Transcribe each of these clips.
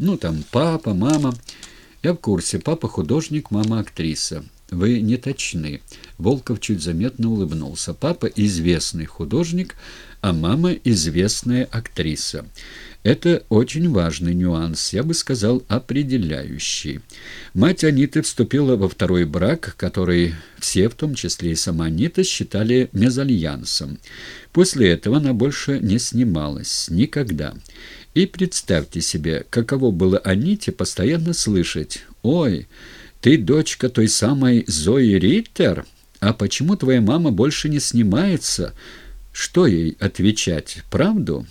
Ну, там папа, мама. Я в курсе. Папа художник, мама актриса. Вы не точны. Волков чуть заметно улыбнулся. Папа известный художник, а мама известная актриса. Это очень важный нюанс, я бы сказал, определяющий. Мать Аниты вступила во второй брак, который все, в том числе и сама Анита, считали мезальянсом. После этого она больше не снималась. Никогда. И представьте себе, каково было Аните постоянно слышать «Ой, ты дочка той самой Зои Риттер? А почему твоя мама больше не снимается?» Что ей отвечать? Правду?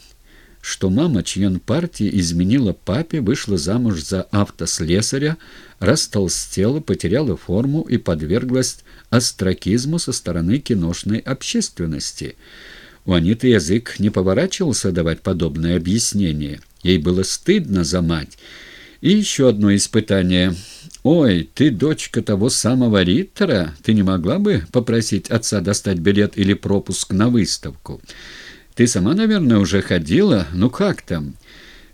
Что мама, член партии, изменила папе, вышла замуж за автослесаря, растолстела, потеряла форму и подверглась остракизму со стороны киношной общественности. У Аниты язык не поворачивался давать подобное объяснение. Ей было стыдно за мать. И еще одно испытание. «Ой, ты дочка того самого Риттера? Ты не могла бы попросить отца достать билет или пропуск на выставку? Ты сама, наверное, уже ходила? Ну как там?»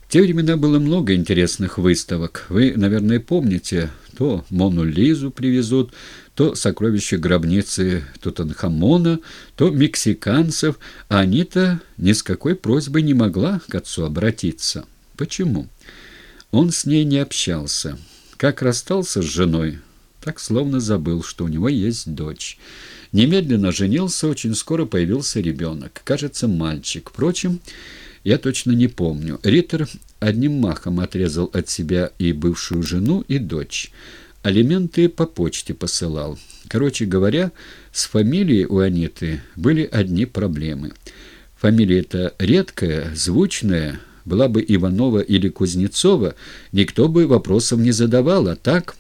В те времена было много интересных выставок. Вы, наверное, помните, то Мону Лизу привезут, то сокровища гробницы Тутанхамона, то мексиканцев, а Анита ни с какой просьбой не могла к отцу обратиться. Почему? Он с ней не общался. Как расстался с женой, так словно забыл, что у него есть дочь. Немедленно женился, очень скоро появился ребенок. Кажется, мальчик. Впрочем, я точно не помню. Риттер одним махом отрезал от себя и бывшую жену, и дочь. Алименты по почте посылал. Короче говоря, с фамилией у Аниты были одни проблемы. Фамилия-то редкая, звучная, была бы Иванова или Кузнецова, никто бы вопросов не задавал, а так...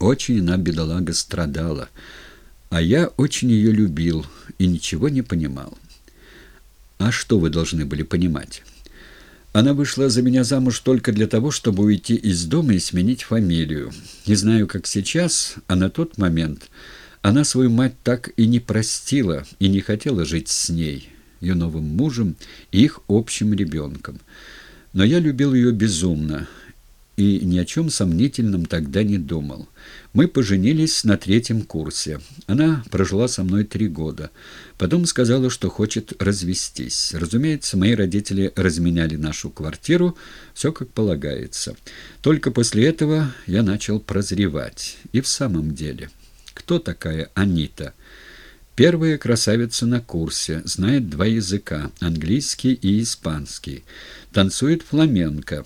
Очень она, бедолага, страдала. А я очень ее любил и ничего не понимал. А что вы должны были понимать? Она вышла за меня замуж только для того, чтобы уйти из дома и сменить фамилию. Не знаю, как сейчас, а на тот момент она свою мать так и не простила и не хотела жить с ней» ее новым мужем и их общим ребенком. Но я любил ее безумно и ни о чем сомнительном тогда не думал. Мы поженились на третьем курсе. Она прожила со мной три года. Потом сказала, что хочет развестись. Разумеется, мои родители разменяли нашу квартиру, все как полагается. Только после этого я начал прозревать. И в самом деле, кто такая Анита? Первая красавица на курсе, знает два языка – английский и испанский. Танцует фламенко,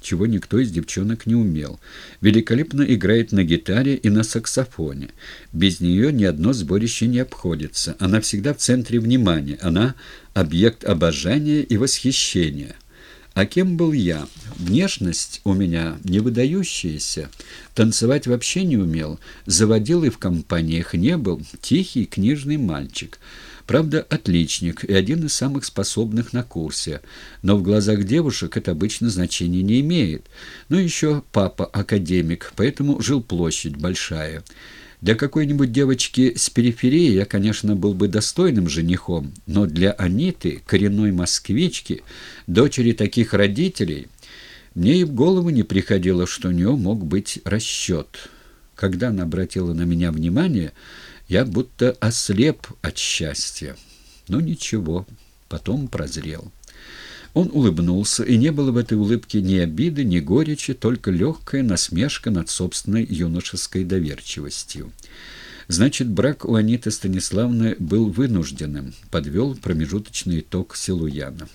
чего никто из девчонок не умел. Великолепно играет на гитаре и на саксофоне. Без нее ни одно сборище не обходится. Она всегда в центре внимания. Она – объект обожания и восхищения. А кем был я? Внешность у меня не выдающаяся. Танцевать вообще не умел. Заводил и в компаниях не был. Тихий книжный мальчик. Правда, отличник и один из самых способных на курсе. Но в глазах девушек это обычно значения не имеет. Ну еще папа академик, поэтому жил площадь большая. Для какой-нибудь девочки с периферии я, конечно, был бы достойным женихом, но для Аниты, коренной москвички, дочери таких родителей, мне и в голову не приходило, что у нее мог быть расчет. Когда она обратила на меня внимание, я будто ослеп от счастья. Но ничего, потом прозрел. Он улыбнулся, и не было в этой улыбке ни обиды, ни горечи, только легкая насмешка над собственной юношеской доверчивостью. Значит, брак у Аниты Станиславны был вынужденным, подвел промежуточный итог Силуяна.